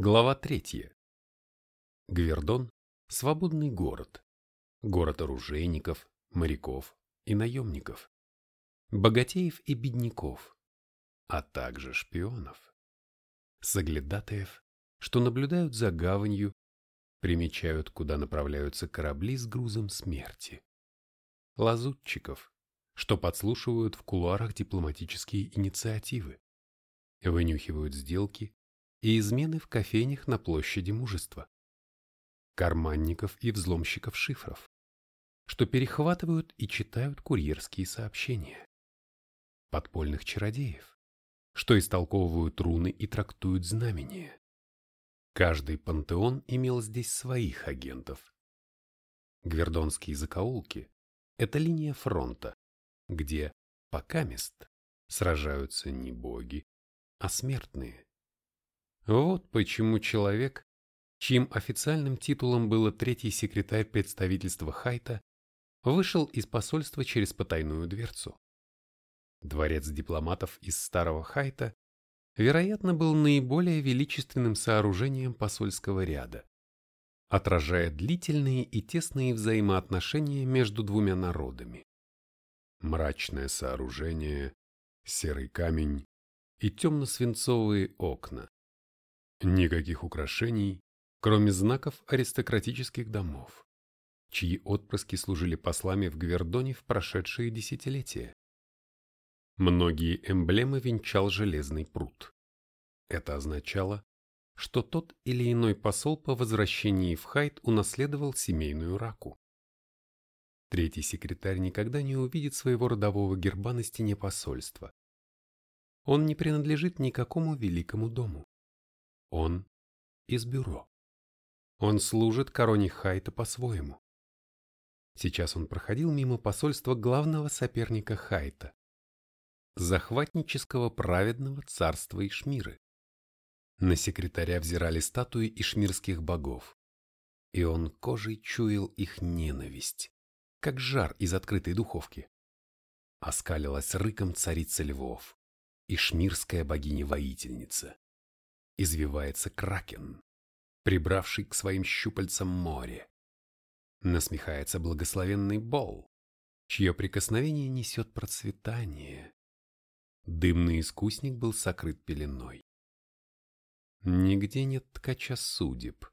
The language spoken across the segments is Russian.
Глава третья. Гвердон – свободный город. Город оружейников, моряков и наемников. Богатеев и бедняков, а также шпионов. Соглядатаев, что наблюдают за гаванью, примечают, куда направляются корабли с грузом смерти. Лазутчиков, что подслушивают в кулуарах дипломатические инициативы, вынюхивают сделки и измены в кофейнях на площади мужества. Карманников и взломщиков шифров, что перехватывают и читают курьерские сообщения. Подпольных чародеев, что истолковывают руны и трактуют знамения. Каждый пантеон имел здесь своих агентов. Гвердонские закоулки – это линия фронта, где, пока мест, сражаются не боги, а смертные. Вот почему человек, чьим официальным титулом было третий секретарь представительства Хайта, вышел из посольства через потайную дверцу. Дворец дипломатов из Старого Хайта, вероятно, был наиболее величественным сооружением посольского ряда, отражая длительные и тесные взаимоотношения между двумя народами. Мрачное сооружение, серый камень и темно-свинцовые окна, Никаких украшений, кроме знаков аристократических домов, чьи отпрыски служили послами в Гвердоне в прошедшие десятилетия. Многие эмблемы венчал железный пруд. Это означало, что тот или иной посол по возвращении в Хайт унаследовал семейную раку. Третий секретарь никогда не увидит своего родового герба на стене посольства. Он не принадлежит никакому великому дому. Он из бюро. Он служит короне Хайта по-своему. Сейчас он проходил мимо посольства главного соперника Хайта, захватнического праведного царства Ишмиры. На секретаря взирали статуи ишмирских богов, и он кожей чуял их ненависть, как жар из открытой духовки. Оскалилась рыком царица львов, ишмирская богиня-воительница извивается кракен, прибравший к своим щупальцам море. Насмехается благословенный Бол, чье прикосновение несет процветание. Дымный искусник был сокрыт пеленой. Нигде нет ткача судеб,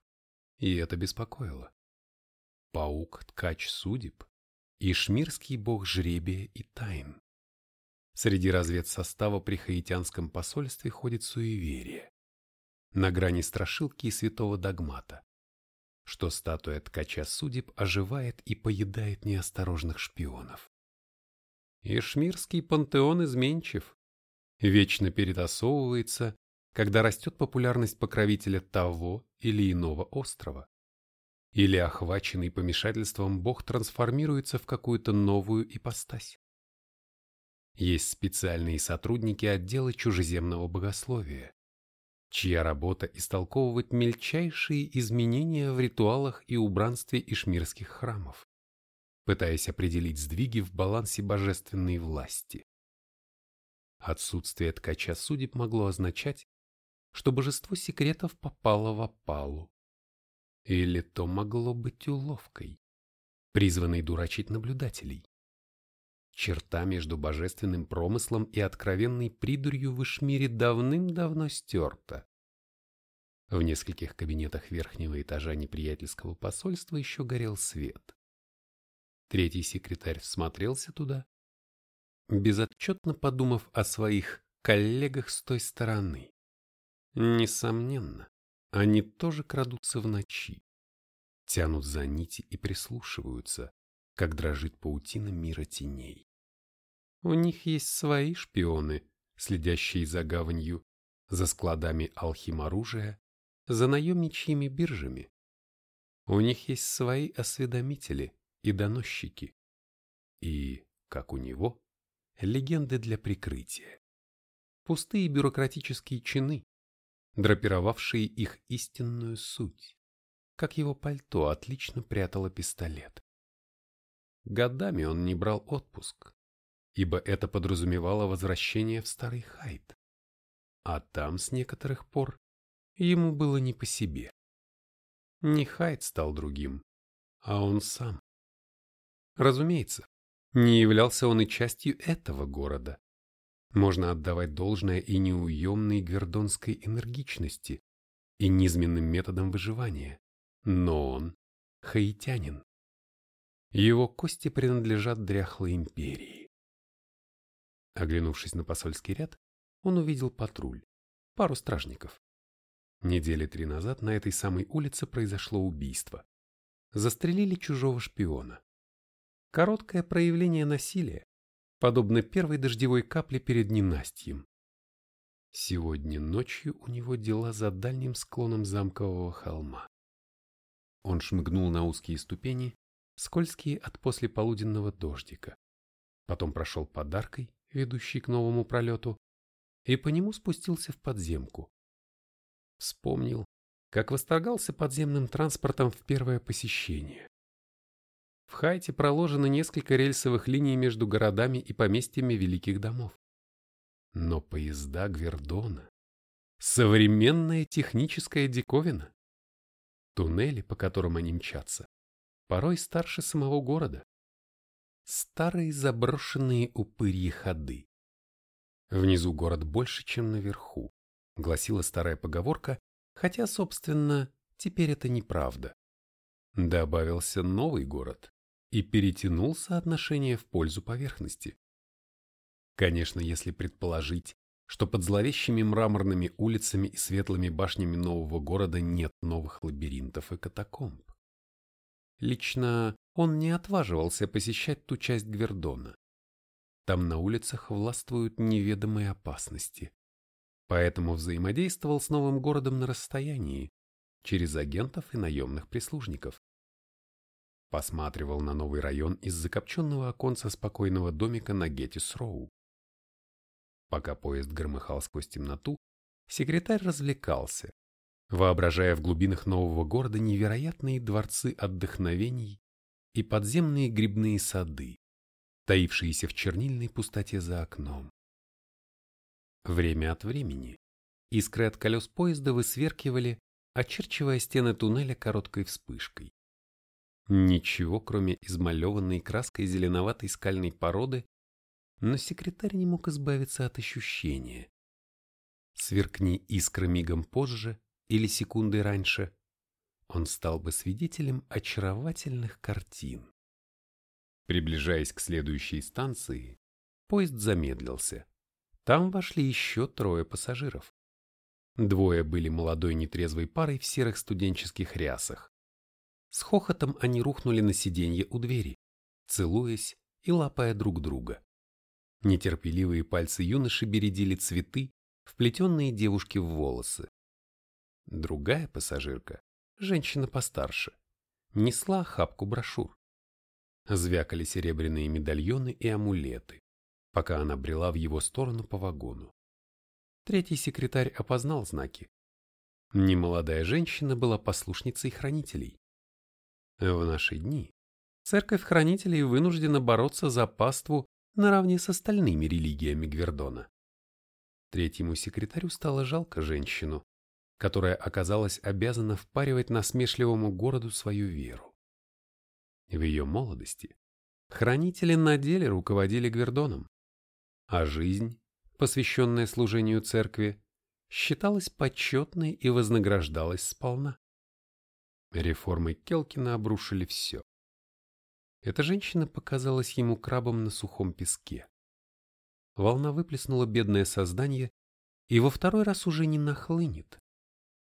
и это беспокоило. Паук – ткач судеб, и шмирский бог жребия и тайн. Среди разведсостава при хаитянском посольстве ходит суеверие на грани страшилки и святого догмата, что статуя ткача судеб оживает и поедает неосторожных шпионов. Ишмирский пантеон изменчив, вечно перетасовывается, когда растет популярность покровителя того или иного острова. Или охваченный помешательством бог трансформируется в какую-то новую ипостась. Есть специальные сотрудники отдела чужеземного богословия, чья работа истолковывать мельчайшие изменения в ритуалах и убранстве ишмирских храмов, пытаясь определить сдвиги в балансе божественной власти. Отсутствие ткача судеб могло означать, что божество секретов попало в опалу. Или то могло быть уловкой, призванной дурачить наблюдателей. Черта между божественным промыслом и откровенной придурью в Ишмире давным-давно стерта. В нескольких кабинетах верхнего этажа неприятельского посольства еще горел свет. Третий секретарь всмотрелся туда, безотчетно подумав о своих коллегах с той стороны. Несомненно, они тоже крадутся в ночи, тянут за нити и прислушиваются, как дрожит паутина мира теней. У них есть свои шпионы, следящие за гаванью, за складами алхиморужия, за наемничьими биржами. У них есть свои осведомители и доносчики. И, как у него, легенды для прикрытия. Пустые бюрократические чины, драпировавшие их истинную суть, как его пальто отлично прятало пистолет. Годами он не брал отпуск, ибо это подразумевало возвращение в Старый Хайт. А там с некоторых пор ему было не по себе. Не Хайд стал другим, а он сам. Разумеется, не являлся он и частью этого города. Можно отдавать должное и неуемной гвердонской энергичности, и низменным методам выживания, но он хаитянин. Его кости принадлежат дряхлой империи. Оглянувшись на посольский ряд, он увидел патруль, пару стражников. Недели три назад на этой самой улице произошло убийство. Застрелили чужого шпиона. Короткое проявление насилия, подобно первой дождевой капле перед ненастьем. Сегодня ночью у него дела за дальним склоном замкового холма. Он шмыгнул на узкие ступени, скользкие от послеполуденного дождика. Потом прошел подаркой, ведущей к новому пролету, и по нему спустился в подземку. Вспомнил, как восторгался подземным транспортом в первое посещение. В Хайте проложено несколько рельсовых линий между городами и поместьями великих домов. Но поезда Гвердона — современная техническая диковина. Туннели, по которым они мчатся, порой старше самого города. Старые заброшенные упырьи ходы. Внизу город больше, чем наверху, гласила старая поговорка, хотя, собственно, теперь это неправда. Добавился новый город, и перетянул соотношение в пользу поверхности. Конечно, если предположить, что под зловещими мраморными улицами и светлыми башнями нового города нет новых лабиринтов и катакомб. Лично он не отваживался посещать ту часть Гвердона. Там на улицах властвуют неведомые опасности. Поэтому взаимодействовал с новым городом на расстоянии, через агентов и наемных прислужников. Посматривал на новый район из закопченного оконца спокойного домика на Геттис-Роу. Пока поезд громыхал сквозь темноту, секретарь развлекался, воображая в глубинах нового города невероятные дворцы отдохновений и подземные грибные сады, таившиеся в чернильной пустоте за окном. Время от времени искры от колес поезда высверкивали, очерчивая стены туннеля короткой вспышкой. Ничего, кроме измалеванной краской зеленоватой скальной породы, но секретарь не мог избавиться от ощущения. Сверкни искры мигом позже или секундой раньше, он стал бы свидетелем очаровательных картин. Приближаясь к следующей станции, поезд замедлился. Там вошли еще трое пассажиров. Двое были молодой нетрезвой парой в серых студенческих рясах. С хохотом они рухнули на сиденье у двери, целуясь и лапая друг друга. Нетерпеливые пальцы юноши бередили цветы, вплетенные девушке в волосы. Другая пассажирка, женщина постарше, несла хапку брошюр. Звякали серебряные медальоны и амулеты, пока она брела в его сторону по вагону. Третий секретарь опознал знаки. Немолодая женщина была послушницей хранителей. В наши дни церковь хранителей вынуждена бороться за паству наравне с остальными религиями Гвердона. Третьему секретарю стало жалко женщину, которая оказалась обязана впаривать насмешливому городу свою веру. В ее молодости хранители на деле руководили Гвердоном, а жизнь, посвященная служению церкви, считалась почетной и вознаграждалась сполна. Реформы Келкина обрушили все. Эта женщина показалась ему крабом на сухом песке. Волна выплеснула бедное создание и во второй раз уже не нахлынет.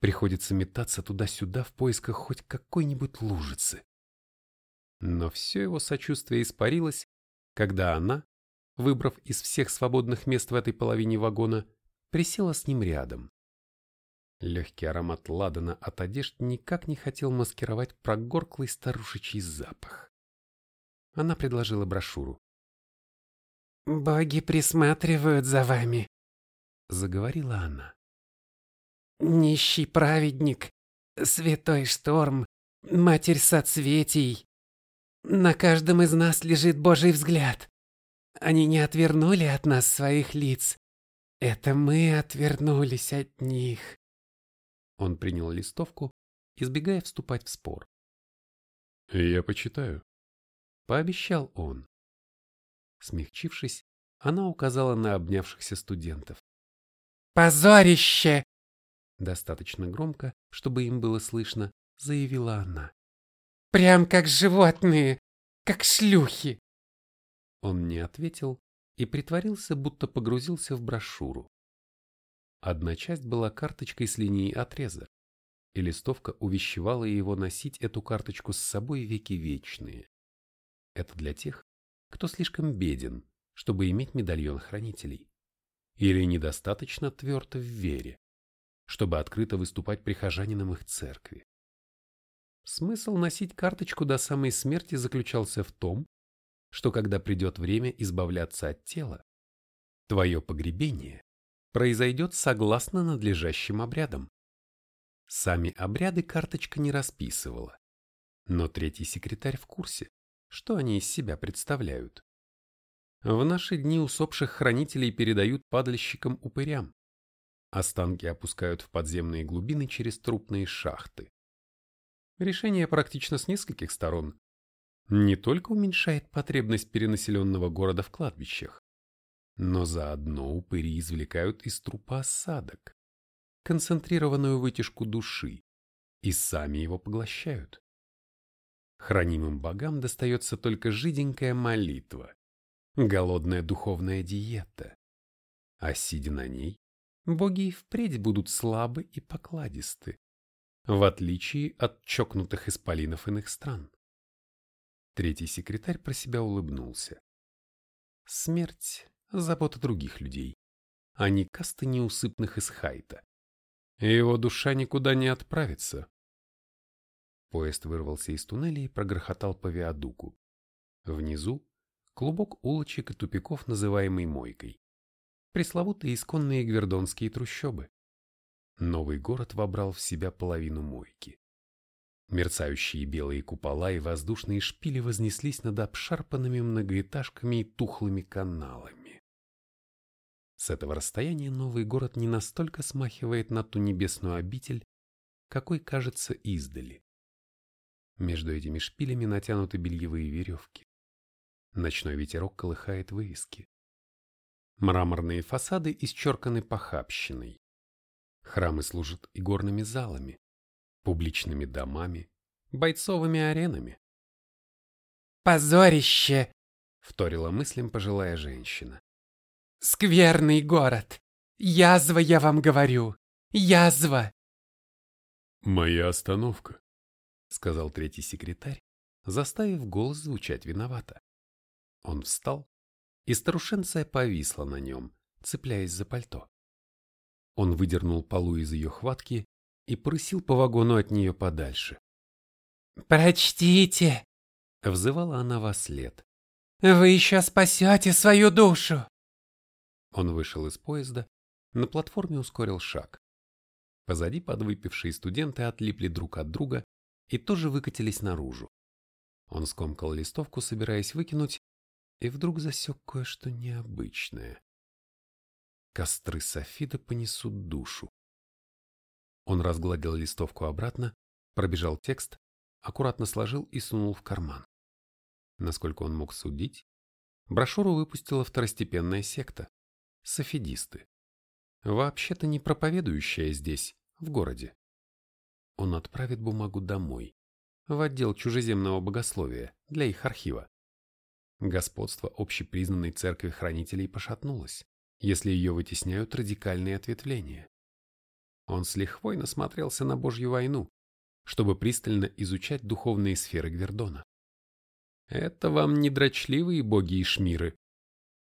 Приходится метаться туда-сюда в поисках хоть какой-нибудь лужицы. Но все его сочувствие испарилось, когда она, выбрав из всех свободных мест в этой половине вагона, присела с ним рядом. Легкий аромат ладана от одежд никак не хотел маскировать прогорклый старушечий запах. Она предложила брошюру. «Боги присматривают за вами», — заговорила она. «Нищий праведник, святой шторм, матерь соцветий. На каждом из нас лежит Божий взгляд. Они не отвернули от нас своих лиц. Это мы отвернулись от них. Он принял листовку, избегая вступать в спор. «Я почитаю», — пообещал он. Смягчившись, она указала на обнявшихся студентов. «Позорище!» Достаточно громко, чтобы им было слышно, заявила она. «Прям как животные, как шлюхи!» Он не ответил и притворился, будто погрузился в брошюру. Одна часть была карточкой с линией отреза, и листовка увещевала его носить эту карточку с собой веки вечные. Это для тех, кто слишком беден, чтобы иметь медальон хранителей, или недостаточно тверд в вере, чтобы открыто выступать прихожанином их церкви. Смысл носить карточку до самой смерти заключался в том, что когда придет время избавляться от тела, твое погребение произойдет согласно надлежащим обрядам. Сами обряды карточка не расписывала, но третий секретарь в курсе, что они из себя представляют. В наши дни усопших хранителей передают падальщикам-упырям. Останки опускают в подземные глубины через трупные шахты. Решение практично с нескольких сторон. Не только уменьшает потребность перенаселенного города в кладбищах, но заодно упыри извлекают из трупа осадок, концентрированную вытяжку души, и сами его поглощают. Хранимым богам достается только жиденькая молитва, голодная духовная диета. А сидя на ней, боги и впредь будут слабы и покладисты, в отличие от чокнутых исполинов иных стран. Третий секретарь про себя улыбнулся. Смерть – забота других людей, а не касты неусыпных из Хайта. Его душа никуда не отправится, Поезд вырвался из туннеля и прогрохотал по виадуку. Внизу клубок улочек и тупиков, называемый Мойкой. Пресловутые исконные гвердонские трущобы. Новый город вобрал в себя половину Мойки. Мерцающие белые купола и воздушные шпили вознеслись над обшарпанными многоэтажками и тухлыми каналами. С этого расстояния новый город не настолько смахивает на ту небесную обитель, какой кажется издали. Между этими шпилями натянуты бельевые веревки. Ночной ветерок колыхает вывески. Мраморные фасады исчерканы похабщиной. Храмы служат и горными залами, публичными домами, бойцовыми аренами. «Позорище!» — вторила мыслям пожилая женщина. «Скверный город! Язва, я вам говорю! Язва!» «Моя остановка», сказал третий секретарь, заставив голос звучать виновато. Он встал, и старушенция повисла на нем, цепляясь за пальто. Он выдернул полу из ее хватки и прысил по вагону от нее подальше. «Прочтите!» — взывала она во след. «Вы еще спасете свою душу!» Он вышел из поезда, на платформе ускорил шаг. Позади подвыпившие студенты отлипли друг от друга и тоже выкатились наружу. Он скомкал листовку, собираясь выкинуть, и вдруг засек кое-что необычное. Костры Софида понесут душу. Он разгладил листовку обратно, пробежал текст, аккуратно сложил и сунул в карман. Насколько он мог судить, брошюру выпустила второстепенная секта – софидисты. Вообще-то не проповедующая здесь, в городе он отправит бумагу домой, в отдел чужеземного богословия для их архива. Господство общепризнанной церкви хранителей пошатнулось, если ее вытесняют радикальные ответвления. Он с лихвой насмотрелся на Божью войну, чтобы пристально изучать духовные сферы Гвердона. Это вам не дрочливые боги и шмиры.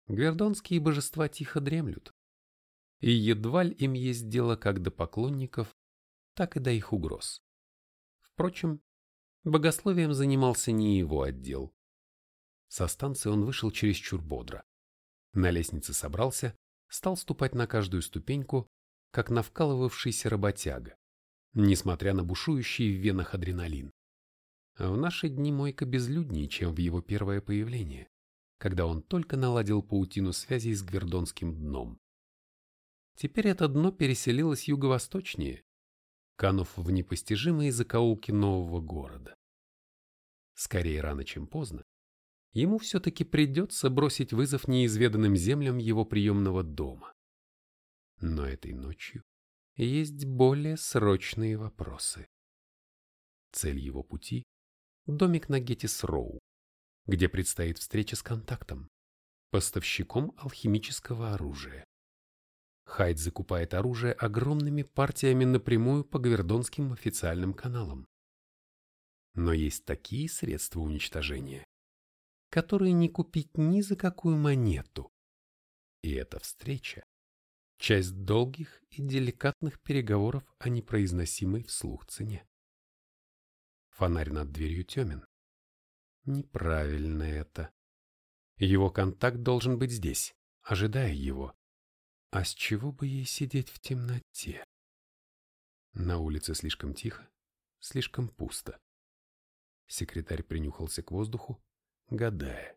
Гвердонские божества тихо дремлют. И едва ли им есть дело как до поклонников, так и до их угроз. Впрочем, богословием занимался не его отдел. Со станции он вышел чересчур бодро. На лестнице собрался, стал ступать на каждую ступеньку, как на вкалывавшийся работяга, несмотря на бушующий в венах адреналин. В наши дни Мойка безлюднее, чем в его первое появление, когда он только наладил паутину связей с Гвердонским дном. Теперь это дно переселилось юго-восточнее, канув в непостижимые закоулки нового города. Скорее рано, чем поздно, ему все-таки придется бросить вызов неизведанным землям его приемного дома. Но этой ночью есть более срочные вопросы. Цель его пути – домик на Геттис-Роу, где предстоит встреча с контактом, поставщиком алхимического оружия. Хайд закупает оружие огромными партиями напрямую по гвердонским официальным каналам. Но есть такие средства уничтожения, которые не купить ни за какую монету. И эта встреча – часть долгих и деликатных переговоров о непроизносимой вслух цене. Фонарь над дверью темен. Неправильно это. Его контакт должен быть здесь, ожидая его. А с чего бы ей сидеть в темноте? На улице слишком тихо, слишком пусто. Секретарь принюхался к воздуху, гадая,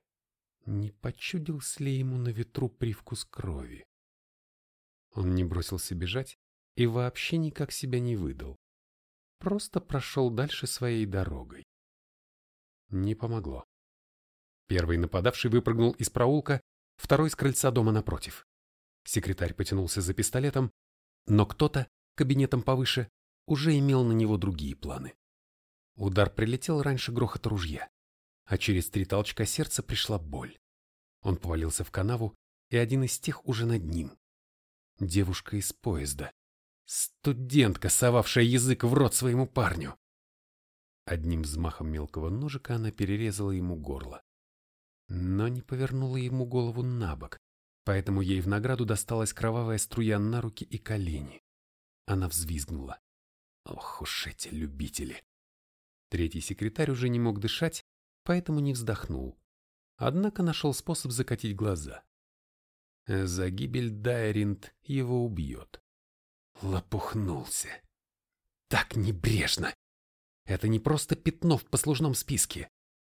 не почудился ли ему на ветру привкус крови. Он не бросился бежать и вообще никак себя не выдал. Просто прошел дальше своей дорогой. Не помогло. Первый нападавший выпрыгнул из проулка, второй с крыльца дома напротив. Секретарь потянулся за пистолетом, но кто-то, кабинетом повыше, уже имел на него другие планы. Удар прилетел раньше грохота ружья, а через три толчка сердца пришла боль. Он повалился в канаву, и один из тех уже над ним. Девушка из поезда. Студентка, совавшая язык в рот своему парню. Одним взмахом мелкого ножика она перерезала ему горло. Но не повернула ему голову на бок, поэтому ей в награду досталась кровавая струя на руки и колени. Она взвизгнула. Ох уж эти любители. Третий секретарь уже не мог дышать, поэтому не вздохнул. Однако нашел способ закатить глаза. За гибель Дайринд его убьет. Лопухнулся. Так небрежно. Это не просто пятно в послужном списке,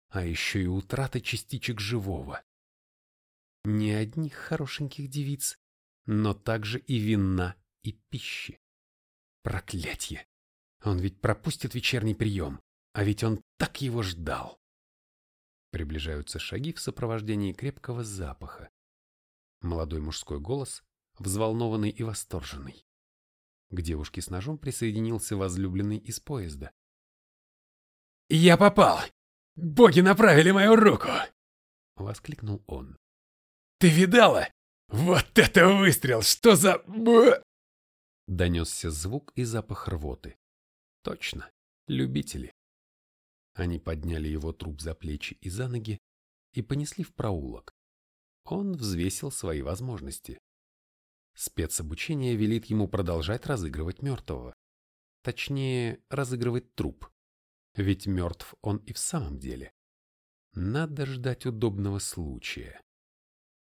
а еще и утрата частичек живого. Не одних хорошеньких девиц, но также и вина, и пищи. Проклятье! Он ведь пропустит вечерний прием, а ведь он так его ждал. Приближаются шаги в сопровождении крепкого запаха. Молодой мужской голос, взволнованный и восторженный. К девушке с ножом присоединился возлюбленный из поезда. «Я попал! Боги направили мою руку!» — воскликнул он. «Ты видала? Вот это выстрел! Что за...» Б...» Донесся звук и запах рвоты. Точно, любители. Они подняли его труп за плечи и за ноги и понесли в проулок. Он взвесил свои возможности. Спецобучение велит ему продолжать разыгрывать мертвого. Точнее, разыгрывать труп. Ведь мертв он и в самом деле. Надо ждать удобного случая.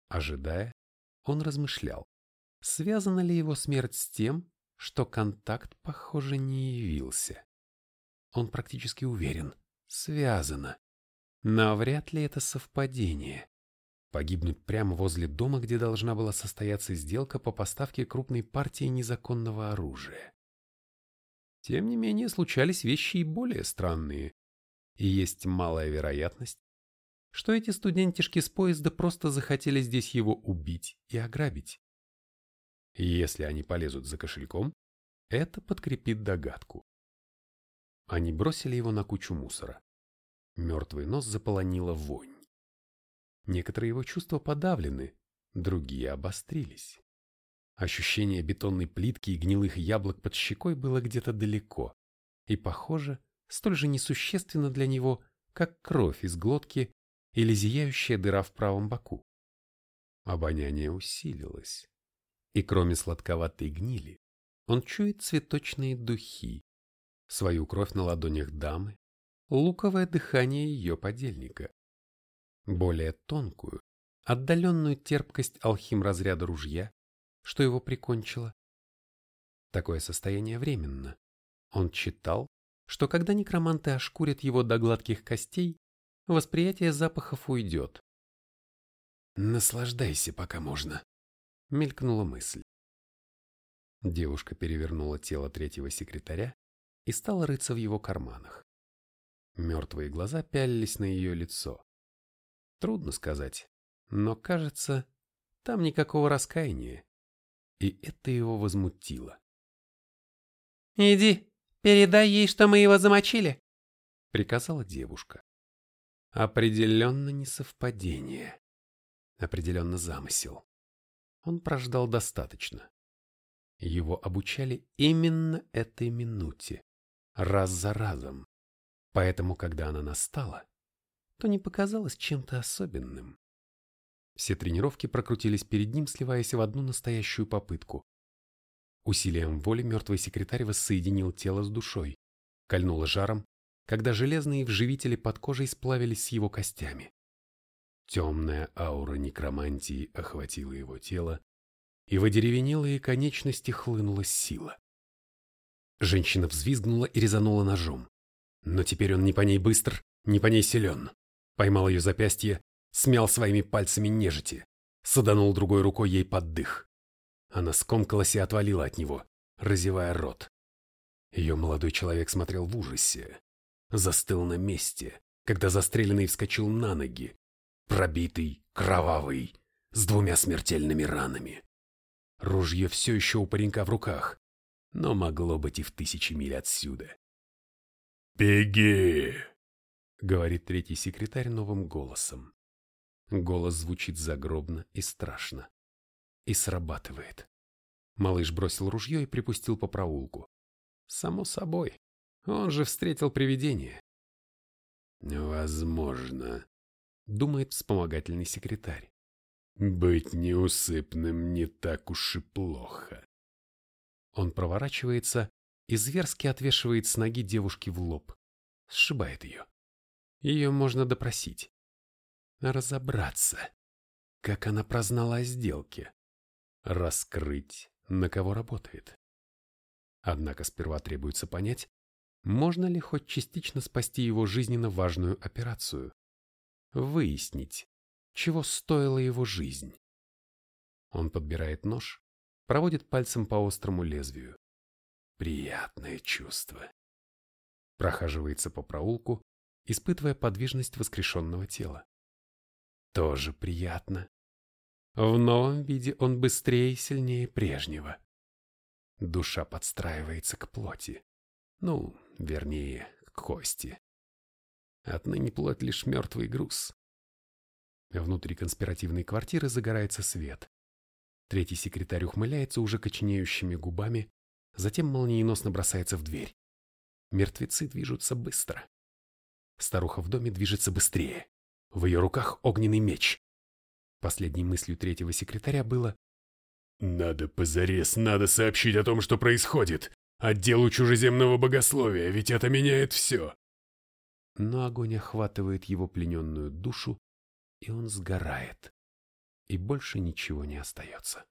Ожидая, он размышлял, связана ли его смерть с тем, что контакт, похоже, не явился. Он практически уверен, связано. Но вряд ли это совпадение погибнуть прямо возле дома, где должна была состояться сделка по поставке крупной партии незаконного оружия. Тем не менее, случались вещи и более странные, и есть малая вероятность, что эти студентишки с поезда просто захотели здесь его убить и ограбить. Если они полезут за кошельком, это подкрепит догадку. Они бросили его на кучу мусора. Мертвый нос заполонила вонь. Некоторые его чувства подавлены, другие обострились. Ощущение бетонной плитки и гнилых яблок под щекой было где-то далеко и, похоже, столь же несущественно для него, как кровь из глотки или зияющая дыра в правом боку. Обоняние усилилось, и кроме сладковатой гнили, он чует цветочные духи, свою кровь на ладонях дамы, луковое дыхание ее подельника более тонкую, отдаленную терпкость алхим разряда ружья, что его прикончило. Такое состояние временно. Он читал, что когда некроманты ошкурят его до гладких костей, восприятие запахов уйдет. «Наслаждайся, пока можно», — мелькнула мысль. Девушка перевернула тело третьего секретаря и стала рыться в его карманах. Мертвые глаза пялились на ее лицо. Трудно сказать, но, кажется, там никакого раскаяния. И это его возмутило. «Иди, передай ей, что мы его замочили», — приказала девушка. Определенно несовпадение. Определенно замысел. Он прождал достаточно. Его обучали именно этой минуте, раз за разом. Поэтому, когда она настала, то не показалось чем-то особенным. Все тренировки прокрутились перед ним, сливаясь в одну настоящую попытку. Усилием воли мертвый секретарь воссоединил тело с душой, кольнуло жаром, когда железные вживители под кожей сплавились с его костями. Темная аура некромантии охватила его тело, и в одеревенелые конечности хлынула сила. Женщина взвизгнула и резанула ножом. Но теперь он не по ней быстр, не по ней силен. Поймал ее запястье, смял своими пальцами нежити, саданул другой рукой ей под дых. Она скомкалась и отвалила от него, разевая рот. Ее молодой человек смотрел в ужасе, застыл на месте, когда застреленный вскочил на ноги, пробитый, кровавый, с двумя смертельными ранами. Ружье все еще у паренька в руках, но могло быть и в тысячи миль отсюда. «Беги!» — говорит третий секретарь новым голосом. Голос звучит загробно и страшно. И срабатывает. Малыш бросил ружье и припустил по проулку. Само собой, он же встретил привидение. «Возможно», — думает вспомогательный секретарь. «Быть неусыпным не так уж и плохо». Он проворачивается и зверски отвешивает с ноги девушки в лоб. Сшибает ее. Ее можно допросить. Разобраться, как она прознала о сделке. Раскрыть, на кого работает. Однако сперва требуется понять, можно ли хоть частично спасти его жизненно важную операцию. Выяснить, чего стоила его жизнь. Он подбирает нож, проводит пальцем по острому лезвию. Приятное чувство. Прохаживается по проулку, испытывая подвижность воскрешенного тела. Тоже приятно. В новом виде он быстрее и сильнее прежнего. Душа подстраивается к плоти. Ну, вернее, к кости. Отныне плоть лишь мертвый груз. Внутри конспиративной квартиры загорается свет. Третий секретарь ухмыляется уже коченеющими губами, затем молниеносно бросается в дверь. Мертвецы движутся быстро. Старуха в доме движется быстрее. В ее руках огненный меч. Последней мыслью третьего секретаря было «Надо позарез, надо сообщить о том, что происходит. Отделу чужеземного богословия, ведь это меняет все». Но огонь охватывает его плененную душу, и он сгорает, и больше ничего не остается.